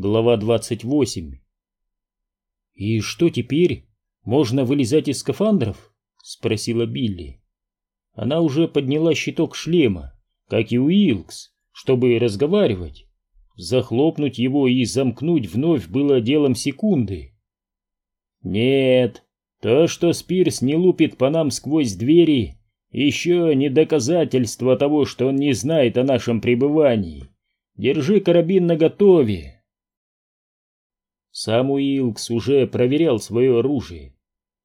Глава 28 «И что теперь? Можно вылезать из скафандров?» — спросила Билли. Она уже подняла щиток шлема, как и Уилкс, чтобы разговаривать. Захлопнуть его и замкнуть вновь было делом секунды. «Нет, то, что Спирс не лупит по нам сквозь двери, еще не доказательство того, что он не знает о нашем пребывании. Держи карабин наготове». Сам Уилкс уже проверял свое оружие.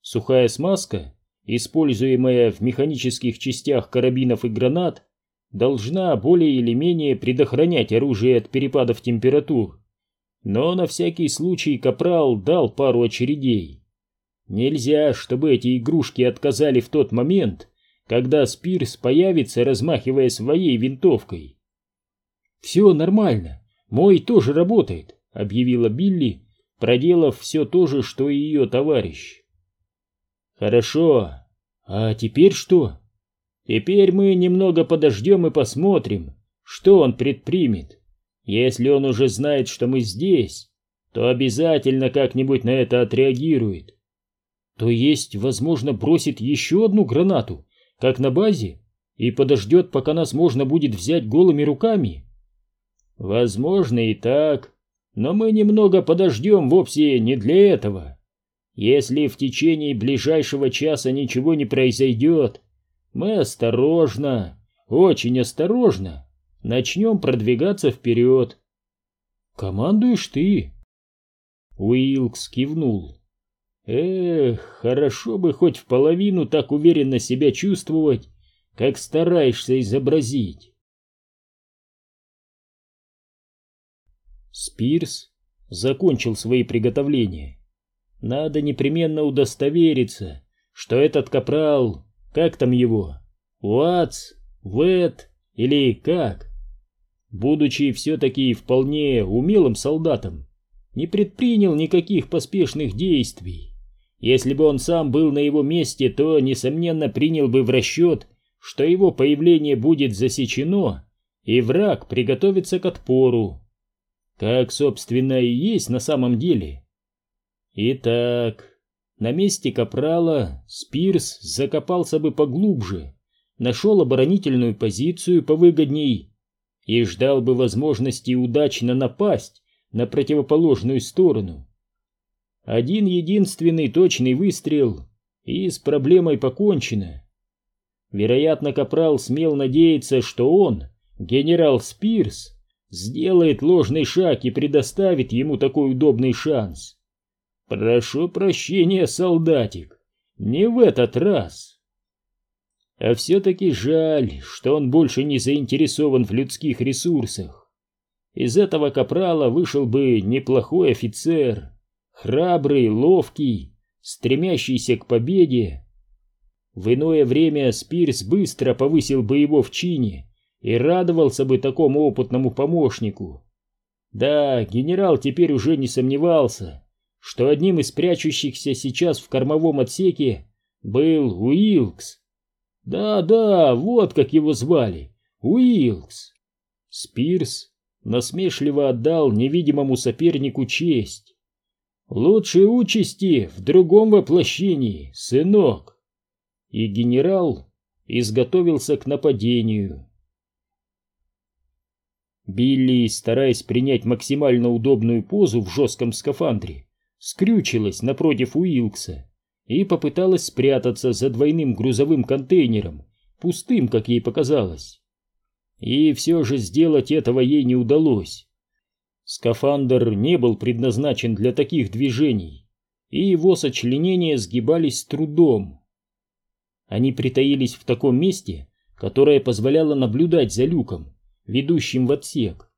Сухая смазка, используемая в механических частях карабинов и гранат, должна более или менее предохранять оружие от перепадов температур. Но на всякий случай Капрал дал пару очередей. Нельзя, чтобы эти игрушки отказали в тот момент, когда Спирс появится, размахивая своей винтовкой. «Все нормально, мой тоже работает», — объявила Билли, проделав все то же, что и ее товарищ. «Хорошо. А теперь что?» «Теперь мы немного подождем и посмотрим, что он предпримет. Если он уже знает, что мы здесь, то обязательно как-нибудь на это отреагирует. То есть, возможно, бросит еще одну гранату, как на базе, и подождет, пока нас можно будет взять голыми руками?» «Возможно и так», но мы немного подождем вовсе не для этого. Если в течение ближайшего часа ничего не произойдет, мы осторожно, очень осторожно начнем продвигаться вперед. Командуешь ты. Уилкс кивнул. Эх, хорошо бы хоть в половину так уверенно себя чувствовать, как стараешься изобразить. Спирс закончил свои приготовления. Надо непременно удостовериться, что этот капрал, как там его, Уатс, Вэт или как, будучи все-таки вполне умелым солдатом, не предпринял никаких поспешных действий. Если бы он сам был на его месте, то, несомненно, принял бы в расчет, что его появление будет засечено, и враг приготовится к отпору как, собственно, и есть на самом деле. Итак, на месте Капрала Спирс закопался бы поглубже, нашел оборонительную позицию повыгодней и ждал бы возможности удачно напасть на противоположную сторону. Один единственный точный выстрел, и с проблемой покончено. Вероятно, Капрал смел надеяться, что он, генерал Спирс, сделает ложный шаг и предоставит ему такой удобный шанс. Прошу прощения, солдатик, не в этот раз. А все-таки жаль, что он больше не заинтересован в людских ресурсах. Из этого капрала вышел бы неплохой офицер, храбрый, ловкий, стремящийся к победе. В иное время Спирс быстро повысил бы его в чине, и радовался бы такому опытному помощнику. Да, генерал теперь уже не сомневался, что одним из прячущихся сейчас в кормовом отсеке был Уилкс. Да-да, вот как его звали, Уилкс. Спирс насмешливо отдал невидимому сопернику честь. Лучшие участи в другом воплощении, сынок. И генерал изготовился к нападению. Билли, стараясь принять максимально удобную позу в жестком скафандре, скрючилась напротив Уилкса и попыталась спрятаться за двойным грузовым контейнером, пустым, как ей показалось. И все же сделать этого ей не удалось. Скафандр не был предназначен для таких движений, и его сочленения сгибались с трудом. Они притаились в таком месте, которое позволяло наблюдать за люком, ведущим в отсек.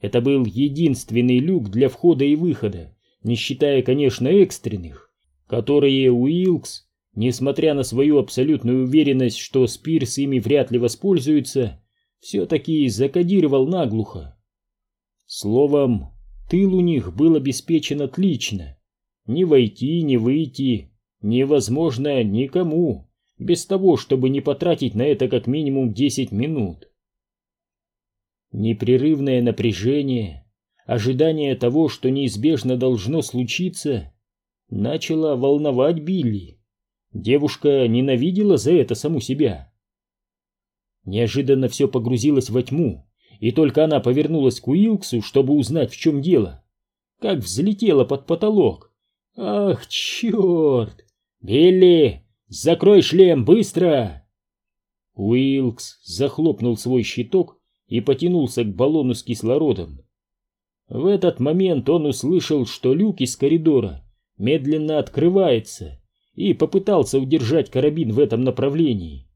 Это был единственный люк для входа и выхода, не считая, конечно, экстренных, которые Уилкс, несмотря на свою абсолютную уверенность, что Спирс ими вряд ли воспользуется, все-таки закодировал наглухо. Словом, тыл у них был обеспечен отлично. Ни войти, ни выйти невозможно никому, без того, чтобы не потратить на это как минимум 10 минут. Непрерывное напряжение, ожидание того, что неизбежно должно случиться, начало волновать Билли. Девушка ненавидела за это саму себя. Неожиданно все погрузилось во тьму, и только она повернулась к Уилксу, чтобы узнать, в чем дело, как взлетела под потолок. «Ах, черт! Билли, закрой шлем, быстро!» Уилкс захлопнул свой щиток и потянулся к баллону с кислородом. В этот момент он услышал, что люк из коридора медленно открывается, и попытался удержать карабин в этом направлении.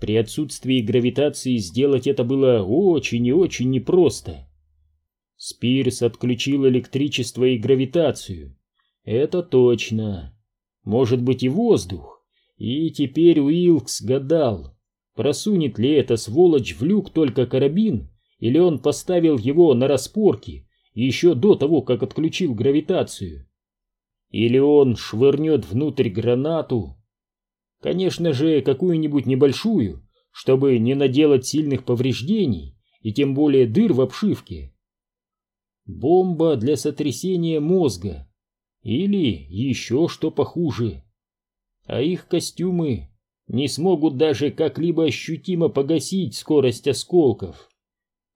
При отсутствии гравитации сделать это было очень и очень непросто. Спирс отключил электричество и гравитацию. Это точно. Может быть и воздух. И теперь Уилкс гадал, Просунет ли эта сволочь в люк только карабин, или он поставил его на распорки еще до того, как отключил гравитацию? Или он швырнет внутрь гранату? Конечно же, какую-нибудь небольшую, чтобы не наделать сильных повреждений и тем более дыр в обшивке. Бомба для сотрясения мозга. Или еще что похуже. А их костюмы не смогут даже как-либо ощутимо погасить скорость осколков.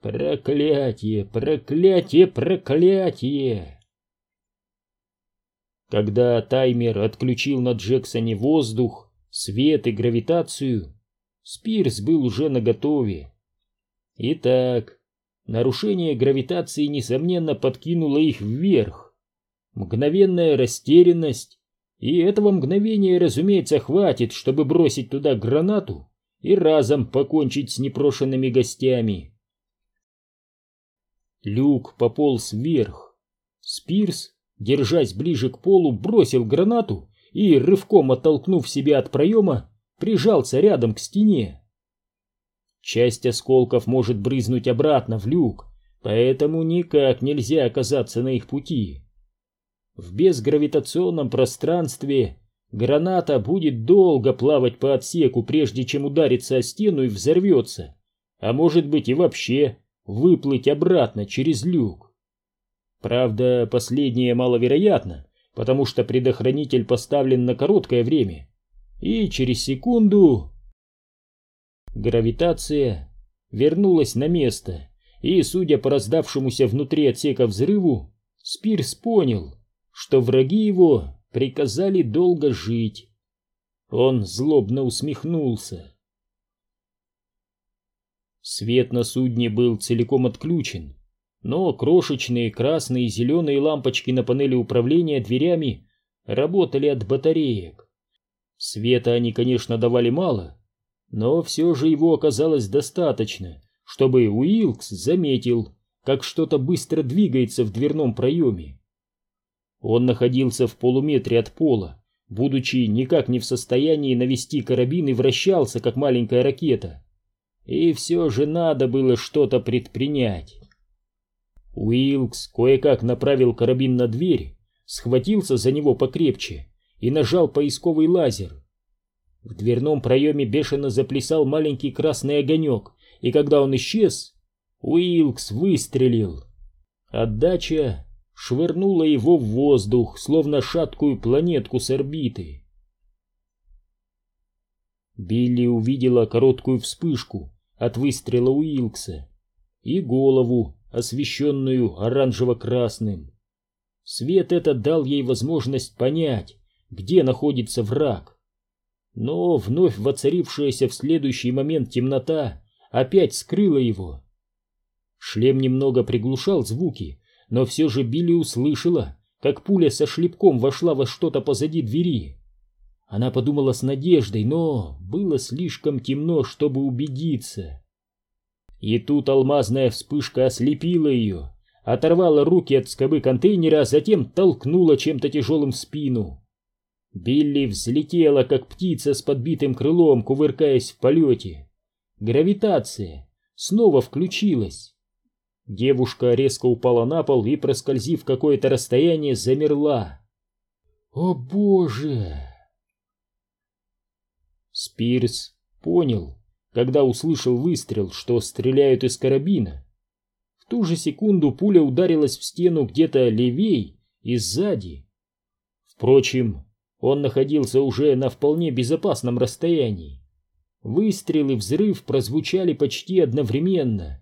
Проклятие, проклятие, проклятие! Когда таймер отключил на Джексоне воздух, свет и гравитацию, Спирс был уже наготове. Итак, нарушение гравитации, несомненно, подкинуло их вверх. Мгновенная растерянность и этого мгновения, разумеется, хватит, чтобы бросить туда гранату и разом покончить с непрошенными гостями. Люк пополз вверх. Спирс, держась ближе к полу, бросил гранату и, рывком оттолкнув себя от проема, прижался рядом к стене. Часть осколков может брызнуть обратно в люк, поэтому никак нельзя оказаться на их пути. В безгравитационном пространстве граната будет долго плавать по отсеку, прежде чем удариться о стену и взорвется, а может быть и вообще выплыть обратно через люк. Правда, последнее маловероятно, потому что предохранитель поставлен на короткое время, и через секунду... Гравитация вернулась на место, и, судя по раздавшемуся внутри отсека взрыву, Спирс понял, что враги его приказали долго жить. Он злобно усмехнулся. Свет на судне был целиком отключен, но крошечные красные и зеленые лампочки на панели управления дверями работали от батареек. Света они, конечно, давали мало, но все же его оказалось достаточно, чтобы Уилкс заметил, как что-то быстро двигается в дверном проеме. Он находился в полуметре от пола, будучи никак не в состоянии навести карабин и вращался, как маленькая ракета. И все же надо было что-то предпринять. Уилкс кое-как направил карабин на дверь, схватился за него покрепче и нажал поисковый лазер. В дверном проеме бешено заплясал маленький красный огонек, и когда он исчез, Уилкс выстрелил. Отдача швырнула его в воздух, словно шаткую планетку с орбиты. Билли увидела короткую вспышку от выстрела Уилкса и голову, освещенную оранжево-красным. Свет этот дал ей возможность понять, где находится враг. Но вновь воцарившаяся в следующий момент темнота опять скрыла его. Шлем немного приглушал звуки, но все же Билли услышала, как пуля со шлепком вошла во что-то позади двери. Она подумала с надеждой, но было слишком темно, чтобы убедиться. И тут алмазная вспышка ослепила ее, оторвала руки от скобы контейнера, а затем толкнула чем-то тяжелым в спину. Билли взлетела, как птица с подбитым крылом, кувыркаясь в полете. Гравитация снова включилась. Девушка резко упала на пол и, проскользив какое-то расстояние, замерла. «О боже!» Спирс понял, когда услышал выстрел, что стреляют из карабина. В ту же секунду пуля ударилась в стену где-то левей и сзади. Впрочем, он находился уже на вполне безопасном расстоянии. Выстрел и взрыв прозвучали почти одновременно.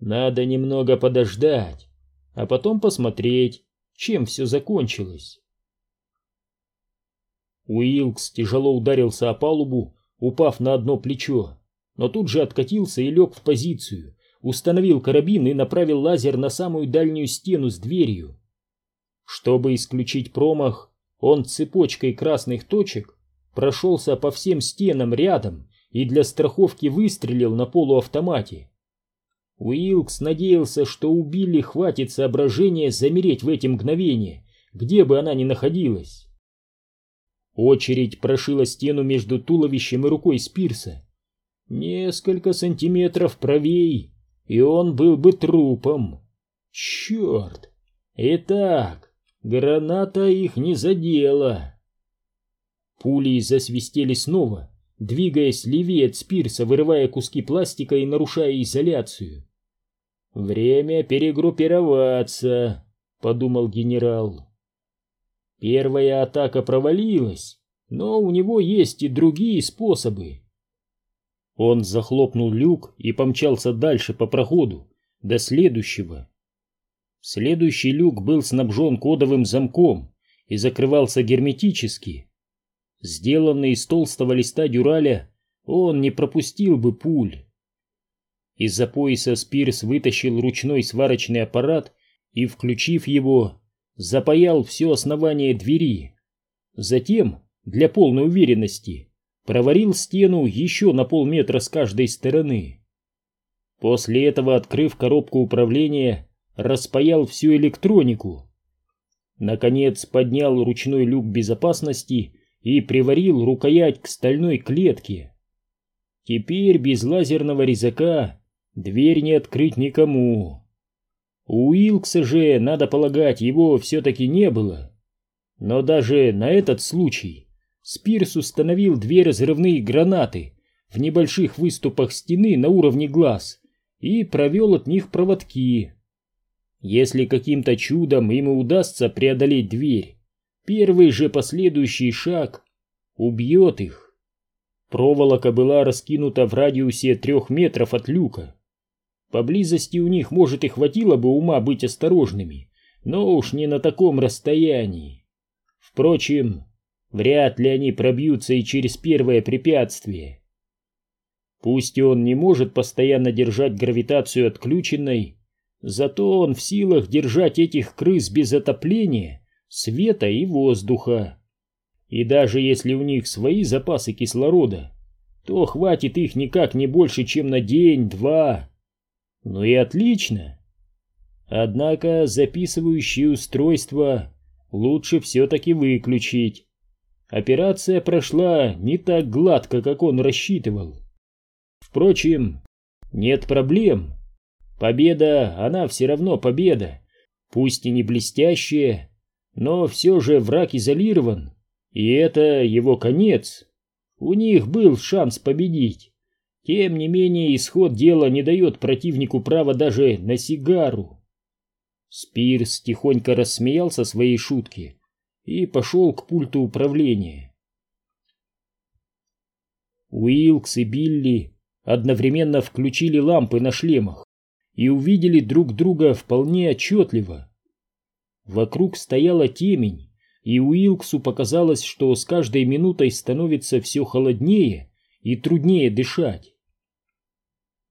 Надо немного подождать, а потом посмотреть, чем все закончилось. Уилкс тяжело ударился о палубу, упав на одно плечо, но тут же откатился и лег в позицию, установил карабин и направил лазер на самую дальнюю стену с дверью. Чтобы исключить промах, он цепочкой красных точек прошелся по всем стенам рядом и для страховки выстрелил на полуавтомате. Уилкс надеялся, что у Билли хватит соображения замереть в эти мгновения, где бы она ни находилась. Очередь прошила стену между туловищем и рукой Спирса. Несколько сантиметров правей, и он был бы трупом. Черт! Итак, граната их не задела. Пули засвистели снова, двигаясь левее от Спирса, вырывая куски пластика и нарушая изоляцию. «Время перегруппироваться», — подумал генерал. Первая атака провалилась, но у него есть и другие способы. Он захлопнул люк и помчался дальше по проходу, до следующего. Следующий люк был снабжен кодовым замком и закрывался герметически. Сделанный из толстого листа дюраля, он не пропустил бы пуль. Из-за пояса Спирс вытащил ручной сварочный аппарат и, включив его, запаял все основание двери. Затем, для полной уверенности, проварил стену еще на полметра с каждой стороны. После этого, открыв коробку управления, распаял всю электронику. Наконец поднял ручной люк безопасности и приварил рукоять к стальной клетке. Теперь без лазерного резака дверь не открыть никому. У Уилкса же, надо полагать, его все-таки не было. Но даже на этот случай Спирс установил две разрывные гранаты в небольших выступах стены на уровне глаз и провел от них проводки. Если каким-то чудом ему удастся преодолеть дверь, первый же последующий шаг убьет их. Проволока была раскинута в радиусе трех метров от люка. Поблизости у них, может, и хватило бы ума быть осторожными, но уж не на таком расстоянии. Впрочем, вряд ли они пробьются и через первое препятствие. Пусть он не может постоянно держать гравитацию отключенной, зато он в силах держать этих крыс без отопления, света и воздуха. И даже если у них свои запасы кислорода, то хватит их никак не больше, чем на день-два. Ну и отлично. Однако записывающее устройство лучше все-таки выключить. Операция прошла не так гладко, как он рассчитывал. Впрочем, нет проблем. Победа, она все равно победа. Пусть и не блестящая, но все же враг изолирован, и это его конец. У них был шанс победить. Тем не менее, исход дела не дает противнику права даже на сигару. Спирс тихонько рассмеялся своей шутке и пошел к пульту управления. Уилкс и Билли одновременно включили лампы на шлемах и увидели друг друга вполне отчетливо. Вокруг стояла темень, и Уилксу показалось, что с каждой минутой становится все холоднее и труднее дышать.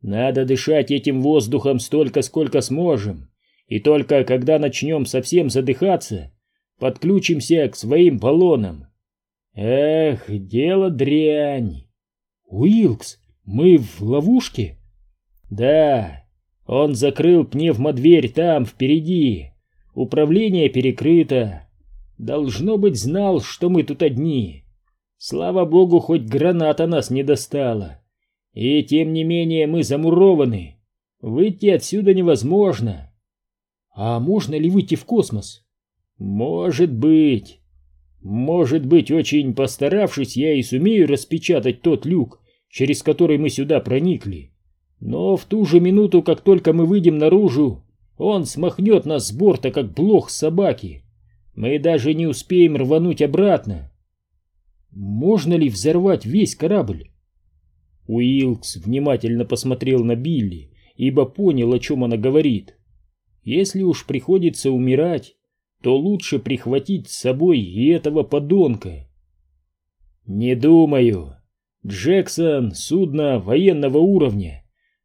Надо дышать этим воздухом столько, сколько сможем, и только когда начнем совсем задыхаться, подключимся к своим баллонам. Эх, дело дрянь. Уилкс, мы в ловушке? Да, он закрыл пневмодверь там, впереди. Управление перекрыто. Должно быть, знал, что мы тут одни. Слава богу, хоть граната нас не достала. И тем не менее мы замурованы. Выйти отсюда невозможно. А можно ли выйти в космос? Может быть. Может быть, очень постаравшись, я и сумею распечатать тот люк, через который мы сюда проникли. Но в ту же минуту, как только мы выйдем наружу, он смахнет нас с борта, как блох собаки. Мы даже не успеем рвануть обратно. Можно ли взорвать весь корабль? Уилкс внимательно посмотрел на Билли, ибо понял, о чем она говорит. Если уж приходится умирать, то лучше прихватить с собой и этого подонка. Не думаю. Джексон — судно военного уровня.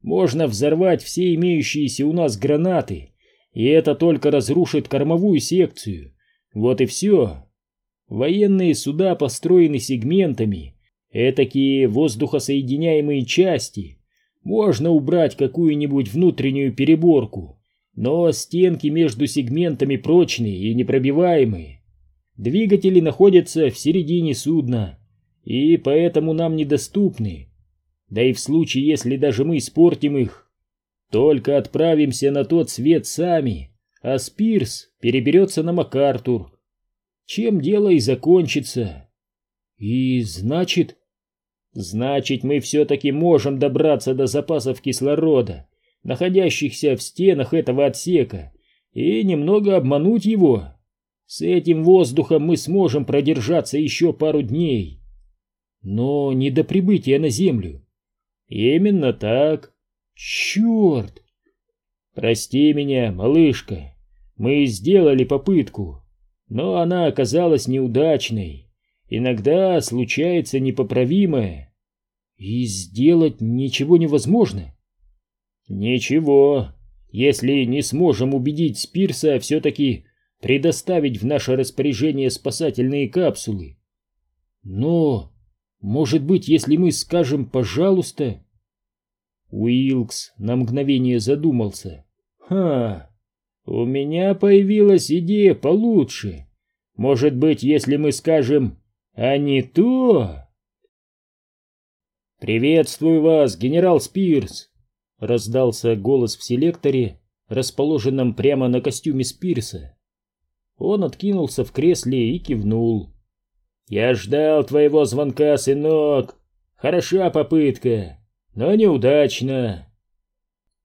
Можно взорвать все имеющиеся у нас гранаты, и это только разрушит кормовую секцию. Вот и все. Военные суда построены сегментами, этакие воздухосоединяемые части. Можно убрать какую-нибудь внутреннюю переборку, но стенки между сегментами прочные и непробиваемые. Двигатели находятся в середине судна, и поэтому нам недоступны. Да и в случае, если даже мы испортим их, только отправимся на тот свет сами, а Спирс переберется на МакАртур. Чем дело и закончится. И значит... Значит, мы все-таки можем добраться до запасов кислорода, находящихся в стенах этого отсека, и немного обмануть его. С этим воздухом мы сможем продержаться еще пару дней. Но не до прибытия на Землю. Именно так. Черт! Прости меня, малышка. Мы сделали попытку, но она оказалась неудачной. Иногда случается непоправимое. И сделать ничего невозможно. Ничего, если не сможем убедить Спирса все-таки предоставить в наше распоряжение спасательные капсулы. Но, может быть, если мы скажем «пожалуйста»... Уилкс на мгновение задумался. «Ха, у меня появилась идея получше. Может быть, если мы скажем «а не то»...» «Приветствую вас, генерал Спирс!» — раздался голос в селекторе, расположенном прямо на костюме Спирса. Он откинулся в кресле и кивнул. «Я ждал твоего звонка, сынок. Хороша попытка, но неудачно.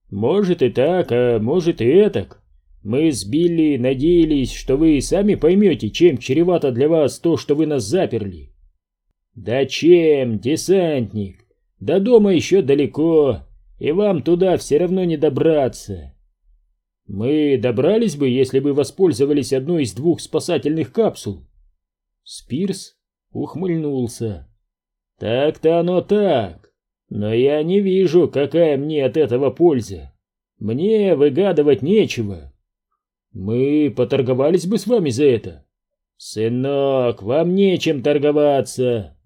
Может и так, а может и этак. Мы с Билли надеялись, что вы сами поймете, чем чревато для вас то, что вы нас заперли. Да чем, десантник? До дома еще далеко, и вам туда все равно не добраться. Мы добрались бы, если бы воспользовались одной из двух спасательных капсул. Спирс ухмыльнулся. Так-то оно так, но я не вижу, какая мне от этого польза. Мне выгадывать нечего. Мы поторговались бы с вами за это. Сынок, вам нечем торговаться.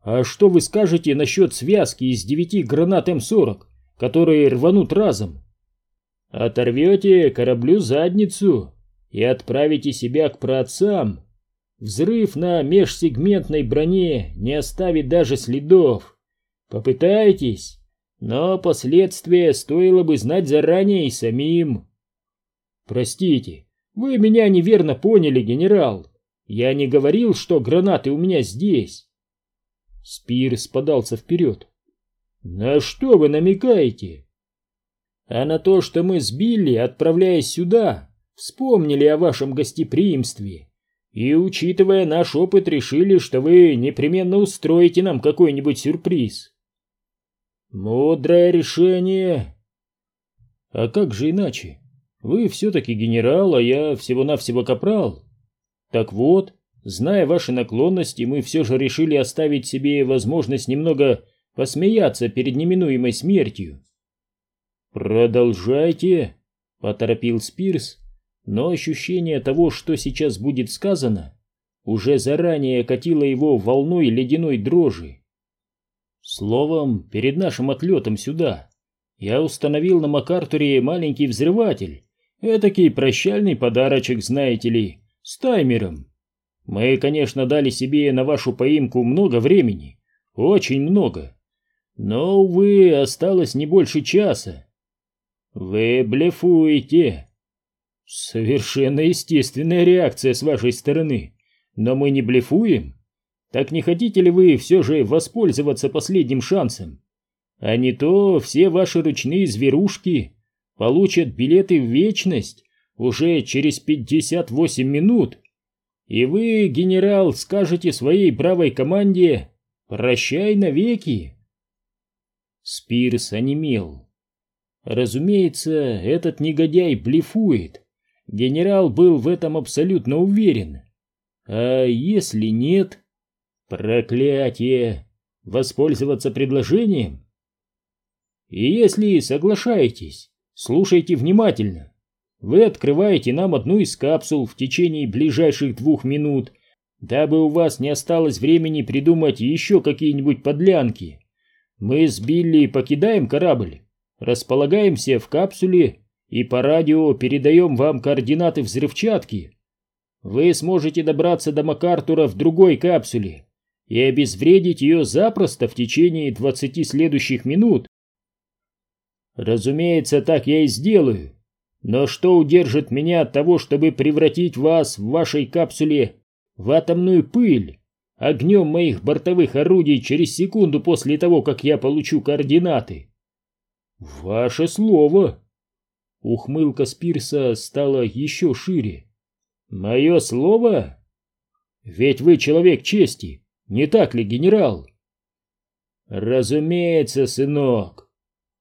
А что вы скажете насчет связки из девяти гранат М-40, которые рванут разом? Оторвете кораблю задницу и отправите себя к праотцам. Взрыв на межсегментной броне не оставит даже следов. Попытайтесь, но последствия стоило бы знать заранее и самим. «Простите, вы меня неверно поняли, генерал. Я не говорил, что гранаты у меня здесь». Спирс подался вперед. «На что вы намекаете?» «А на то, что мы с Билли, отправляясь сюда, вспомнили о вашем гостеприимстве и, учитывая наш опыт, решили, что вы непременно устроите нам какой-нибудь сюрприз». «Мудрое решение!» «А как же иначе?» Вы все-таки генерал, а я всего-навсего капрал. Так вот, зная ваши наклонности, мы все же решили оставить себе возможность немного посмеяться перед неминуемой смертью. Продолжайте, поторопил Спирс, но ощущение того, что сейчас будет сказано, уже заранее катило его волной ледяной дрожи. Словом, перед нашим отлетом сюда я установил на МакАртуре маленький взрыватель, Этакий прощальный подарочек, знаете ли, с таймером. Мы, конечно, дали себе на вашу поимку много времени, очень много. Но, увы, осталось не больше часа. Вы блефуете. Совершенно естественная реакция с вашей стороны. Но мы не блефуем. Так не хотите ли вы все же воспользоваться последним шансом? А не то все ваши ручные зверушки получат билеты в вечность уже через 58 минут. И вы, генерал, скажете своей бравой команде «Прощай навеки». Спирс онемел. Разумеется, этот негодяй блефует. Генерал был в этом абсолютно уверен. А если нет? Проклятие! Воспользоваться предложением? И если соглашаетесь, слушайте внимательно. Вы открываете нам одну из капсул в течение ближайших двух минут, дабы у вас не осталось времени придумать еще какие-нибудь подлянки. Мы с Билли покидаем корабль, располагаемся в капсуле и по радио передаем вам координаты взрывчатки. Вы сможете добраться до МакАртура в другой капсуле и обезвредить ее запросто в течение 20 следующих минут. Разумеется, так я и сделаю. Но что удержит меня от того, чтобы превратить вас в вашей капсуле в атомную пыль? огнем моих бортовых орудий через секунду после того, как я получу координаты. Ваше слово. Ухмылка Спирса стала еще шире. Мое слово? Ведь вы человек чести, не так ли, генерал? Разумеется, сынок.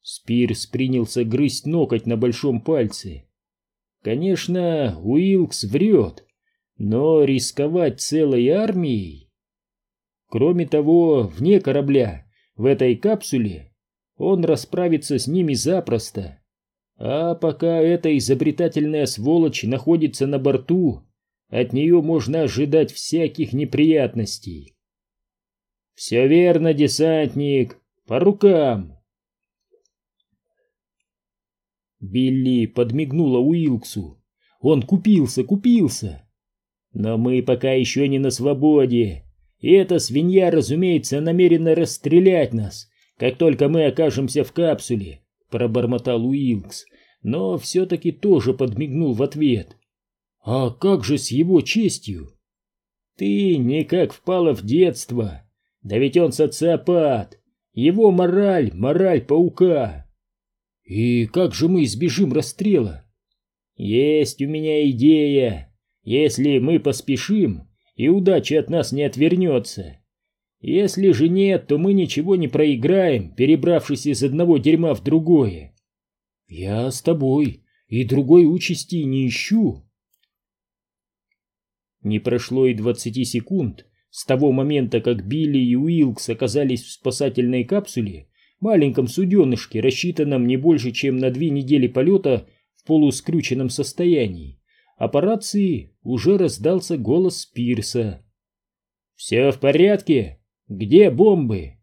Спирс принялся грызть ноготь на большом пальце. Конечно, Уилкс врет, но рисковать целой армией... Кроме того, вне корабля, в этой капсуле, он расправится с ними запросто. А пока эта изобретательная сволочь находится на борту, от нее можно ожидать всяких неприятностей. «Все верно, десантник, по рукам!» Билли подмигнула Уилксу. «Он купился, купился!» «Но мы пока еще не на свободе!» И эта свинья, разумеется, намерена расстрелять нас, как только мы окажемся в капсуле, пробормотал Уилкс, но все-таки тоже подмигнул в ответ. А как же с его честью? Ты никак впала в детство. Да ведь он социопат. Его мораль, мораль паука. И как же мы избежим расстрела? Есть у меня идея. Если мы поспешим, и удача от нас не отвернется. Если же нет, то мы ничего не проиграем, перебравшись из одного дерьма в другое. Я с тобой, и другой участи не ищу. Не прошло и двадцати секунд с того момента, как Билли и Уилкс оказались в спасательной капсуле, маленьком суденышке, рассчитанном не больше, чем на две недели полета в полускрюченном состоянии, а по рации уже раздался голос Пирса. «Все в порядке? Где бомбы?»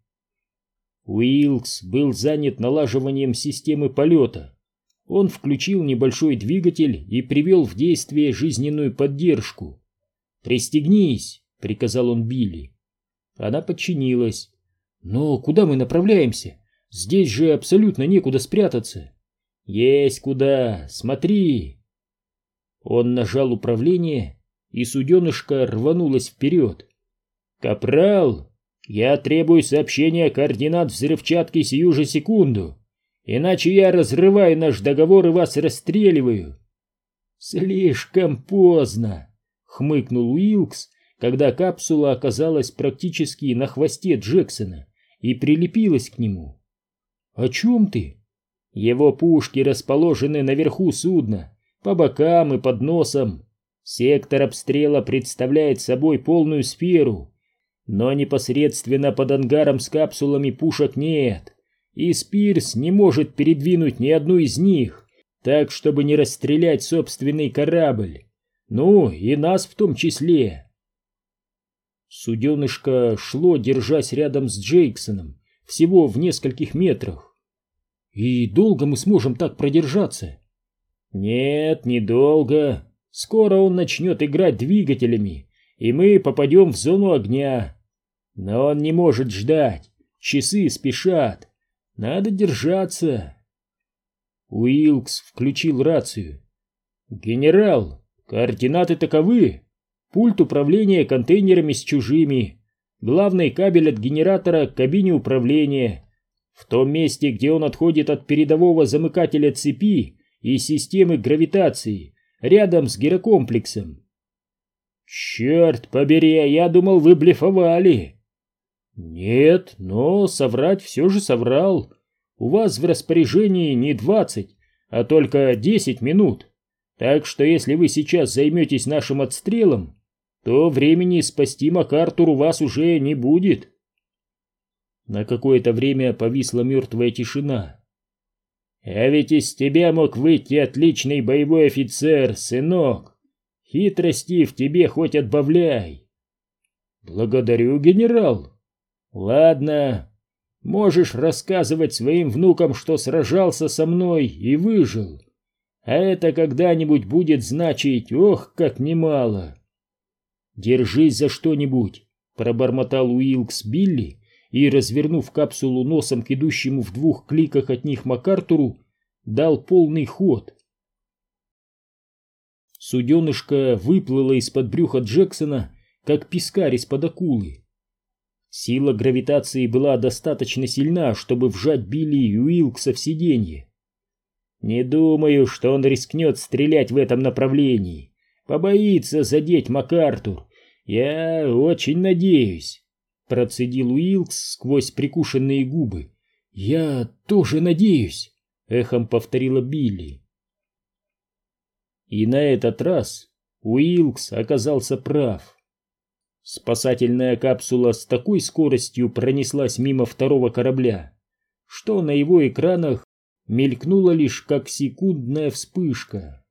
Уилкс был занят налаживанием системы полета. Он включил небольшой двигатель и привел в действие жизненную поддержку. «Пристегнись!» — приказал он Билли. Она подчинилась. «Но куда мы направляемся? Здесь же абсолютно некуда спрятаться». «Есть куда! Смотри!» Он нажал управление, и суденышко рванулось вперед. «Капрал, я требую сообщения координат взрывчатки сию же секунду, иначе я разрываю наш договор и вас расстреливаю». «Слишком поздно», — хмыкнул Уилкс, когда капсула оказалась практически на хвосте Джексона и прилепилась к нему. «О чем ты?» «Его пушки расположены наверху судна, по бокам и под носом. Сектор обстрела представляет собой полную сферу, но непосредственно под ангаром с капсулами пушек нет, и Спирс не может передвинуть ни одну из них, так, чтобы не расстрелять собственный корабль. Ну, и нас в том числе. Суденышко шло, держась рядом с Джейксоном, всего в нескольких метрах. И долго мы сможем так продержаться? Нет, недолго. Скоро он начнет играть двигателями, и мы попадем в зону огня. Но он не может ждать. Часы спешат. Надо держаться. Уилкс включил рацию. «Генерал, координаты таковы. Пульт управления контейнерами с чужими. Главный кабель от генератора к кабине управления. в том месте, где он отходит от передового замыкателя цепи и системы гравитации, рядом с гирокомплексом. «Черт побери, я думал, вы блефовали!» «Нет, но соврать все же соврал. У вас в распоряжении не двадцать, а только десять минут. Так что если вы сейчас займетесь нашим отстрелом, то времени спасти МакАртур у вас уже не будет». На какое-то время повисла мертвая тишина. «А ведь из тебя мог выйти отличный боевой офицер, сынок. Хитрости в тебе хоть отбавляй». «Благодарю, генерал», Ладно, можешь рассказывать своим внукам, что сражался со мной и выжил. А это когда-нибудь будет значить, ох, как немало. Держись за что-нибудь, пробормотал Уилкс Билли и, развернув капсулу носом к идущему в двух кликах от них МакАртуру, дал полный ход. Суденышко выплыло из-под брюха Джексона, как пескарь из-под акулы. Сила гравитации была достаточно сильна, чтобы вжать Билли Уилкса в сиденье. Не думаю, что он рискнет стрелять в этом направлении. Побоится задеть МакАртур. Я очень надеюсь. Процедил Уилкс сквозь прикушенные губы. Я тоже надеюсь. Эхом повторила Билли. И на этот раз Уилкс оказался прав. Спасательная капсула с такой скоростью пронеслась мимо второго корабля, что на его экранах мелькнула лишь как секундная вспышка.